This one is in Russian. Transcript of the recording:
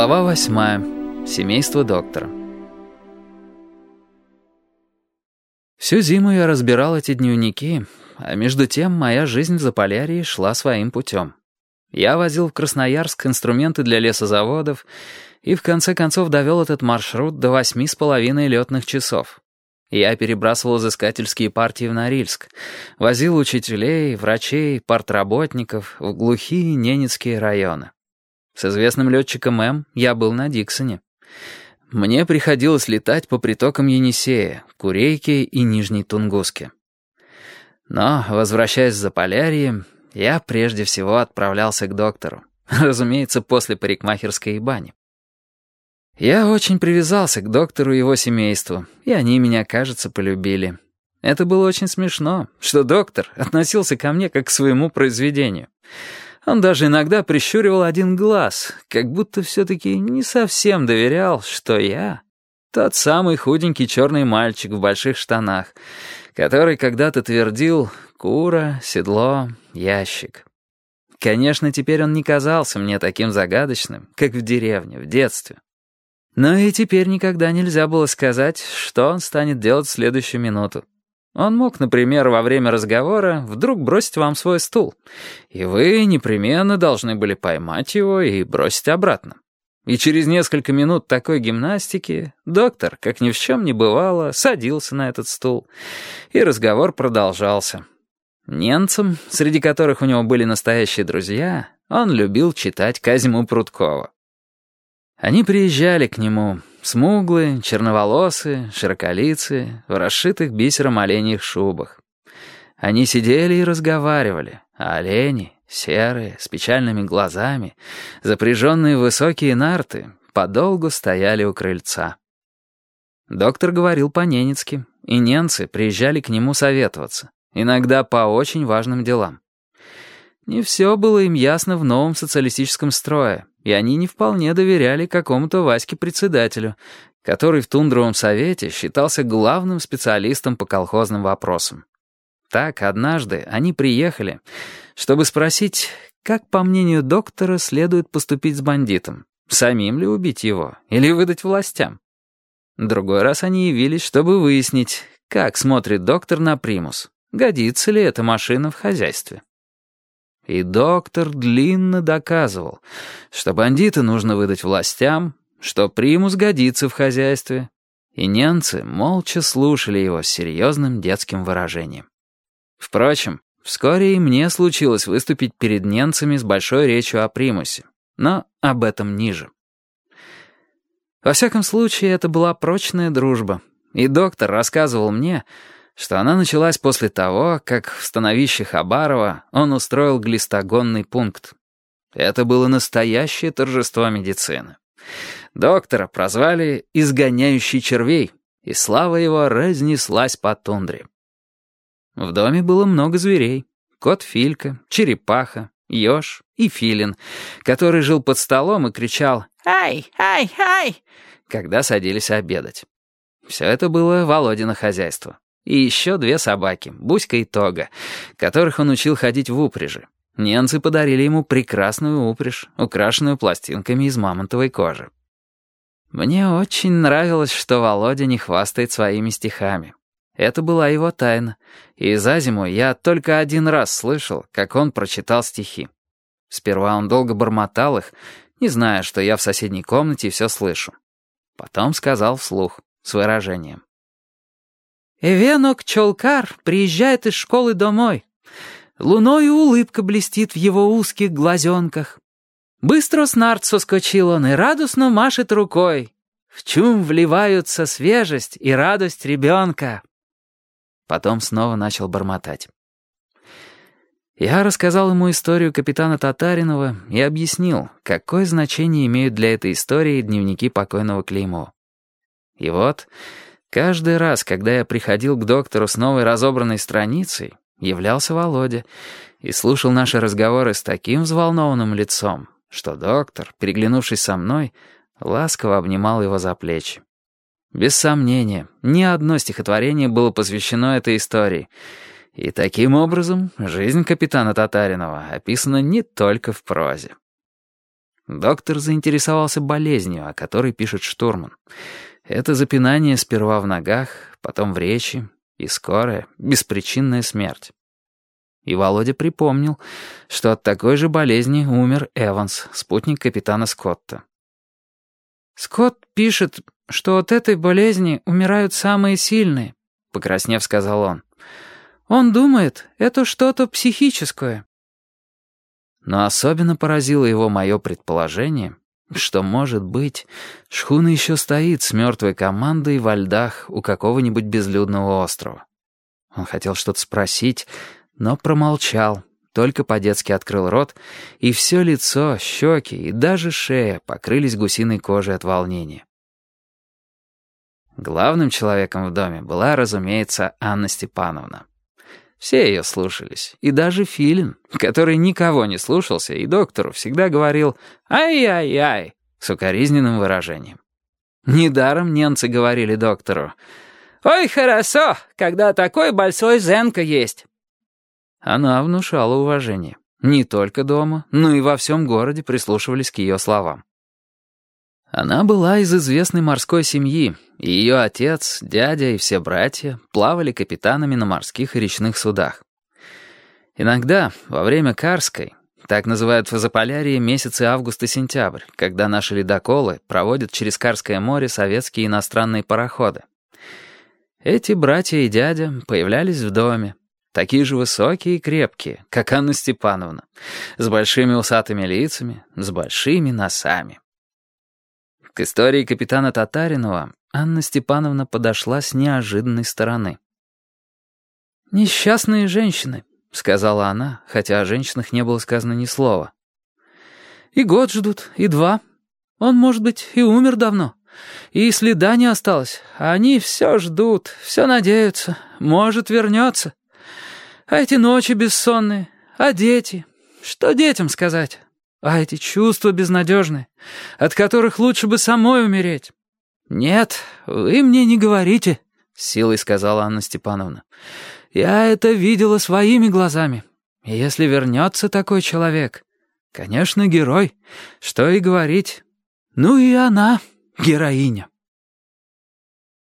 Глава восьмая. Семейство доктора. Всю зиму я разбирал эти дневники, а между тем моя жизнь в Заполярье шла своим путем. Я возил в Красноярск инструменты для лесозаводов и в конце концов довел этот маршрут до восьми с половиной летных часов. Я перебрасывал изыскательские партии в Норильск, возил учителей, врачей, партработников в глухие ненецкие районы. С известным летчиком М я был на Диксоне. Мне приходилось летать по притокам Енисея, Курейке и Нижней Тунгуске. Но, возвращаясь в Заполярье, я прежде всего отправлялся к доктору. Разумеется, после парикмахерской бани. Я очень привязался к доктору и его семейству, и они меня, кажется, полюбили. Это было очень смешно, что доктор относился ко мне как к своему произведению. Он даже иногда прищуривал один глаз, как будто все-таки не совсем доверял, что я — тот самый худенький черный мальчик в больших штанах, который когда-то твердил «кура, седло, ящик». Конечно, теперь он не казался мне таким загадочным, как в деревне, в детстве. Но и теперь никогда нельзя было сказать, что он станет делать в следующую минуту. Он мог, например, во время разговора вдруг бросить вам свой стул, и вы непременно должны были поймать его и бросить обратно. И через несколько минут такой гимнастики доктор, как ни в чем не бывало, садился на этот стул, и разговор продолжался. Немцам, среди которых у него были настоящие друзья, он любил читать Казиму Прудкова. Они приезжали к нему, Смуглые, черноволосые, широколицые, в расшитых бисером оленьих шубах. Они сидели и разговаривали, а олени, серые, с печальными глазами, запряженные в высокие нарты, подолгу стояли у крыльца. Доктор говорил по-ненецки, и ненцы приезжали к нему советоваться, иногда по очень важным делам. Не все было им ясно в новом социалистическом строе, и они не вполне доверяли какому-то Ваське-председателю, который в тундровом совете считался главным специалистом по колхозным вопросам. Так, однажды они приехали, чтобы спросить, как, по мнению доктора, следует поступить с бандитом, самим ли убить его или выдать властям. Другой раз они явились, чтобы выяснить, как смотрит доктор на примус, годится ли эта машина в хозяйстве. И доктор длинно доказывал, что бандита нужно выдать властям, что примус годится в хозяйстве. И немцы молча слушали его с серьезным детским выражением. Впрочем, вскоре и мне случилось выступить перед немцами с большой речью о примусе, но об этом ниже. Во всяком случае, это была прочная дружба, и доктор рассказывал мне, что она началась после того, как в становище Хабарова он устроил глистогонный пункт. Это было настоящее торжество медицины. Доктора прозвали «изгоняющий червей», и слава его разнеслась по тундре. В доме было много зверей. Кот Филька, черепаха, еж и филин, который жил под столом и кричал «Ай, ай, ай!», когда садились обедать. Все это было Володино хозяйство. И еще две собаки, Буська и Тога, которых он учил ходить в упряжи. Немцы подарили ему прекрасную упряжь, украшенную пластинками из мамонтовой кожи. Мне очень нравилось, что Володя не хвастает своими стихами. Это была его тайна, и за зиму я только один раз слышал, как он прочитал стихи. Сперва он долго бормотал их, не зная, что я в соседней комнате все слышу. Потом сказал вслух, с выражением. Эвенок Чолкар приезжает из школы домой. Луною улыбка блестит в его узких глазенках. Быстро с нарт соскочил он и радостно машет рукой. В чум вливаются свежесть и радость ребенка. Потом снова начал бормотать. Я рассказал ему историю капитана Татаринова и объяснил, какое значение имеют для этой истории дневники покойного Клеймова. И вот... Каждый раз, когда я приходил к доктору с новой разобранной страницей, являлся Володя и слушал наши разговоры с таким взволнованным лицом, что доктор, переглянувшись со мной, ласково обнимал его за плечи. Без сомнения, ни одно стихотворение было посвящено этой истории. И таким образом жизнь капитана Татаринова описана не только в прозе. Доктор заинтересовался болезнью, о которой пишет штурман. Это запинание сперва в ногах, потом в речи и скорая, беспричинная смерть. И Володя припомнил, что от такой же болезни умер Эванс, спутник капитана Скотта. «Скотт пишет, что от этой болезни умирают самые сильные», — покраснев сказал он. «Он думает, это что-то психическое». Но особенно поразило его мое предположение, что, может быть, шхуна еще стоит с мертвой командой во льдах у какого-нибудь безлюдного острова. Он хотел что-то спросить, но промолчал, только по-детски открыл рот, и все лицо, щеки и даже шея покрылись гусиной кожей от волнения. Главным человеком в доме была, разумеется, Анна Степановна. Все ее слушались, и даже Филин, который никого не слушался, и доктору всегда говорил «Ай-яй-яй» с укоризненным выражением. Недаром немцы говорили доктору «Ой, хорошо, когда такой большой Зенка есть». Она внушала уважение. Не только дома, но и во всем городе прислушивались к ее словам. Она была из известной морской семьи, и ее отец, дядя и все братья плавали капитанами на морских и речных судах. Иногда, во время Карской, так называют в Заполярье месяцы август и сентябрь, когда наши ледоколы проводят через Карское море советские иностранные пароходы. Эти братья и дядя появлялись в доме, такие же высокие и крепкие, как Анна Степановна, с большими усатыми лицами, с большими носами. К истории капитана Татаринова Анна Степановна подошла с неожиданной стороны. «Несчастные женщины», — сказала она, хотя о женщинах не было сказано ни слова. «И год ждут, и два. Он, может быть, и умер давно. И следа не осталось. Они все ждут, все надеются. Может, вернется. А эти ночи бессонные, а дети? Что детям сказать?» А эти чувства безнадежны, от которых лучше бы самой умереть. Нет, вы мне не говорите, — силой сказала Анна Степановна. Я это видела своими глазами. И если вернется такой человек, конечно, герой, что и говорить. Ну и она, героиня.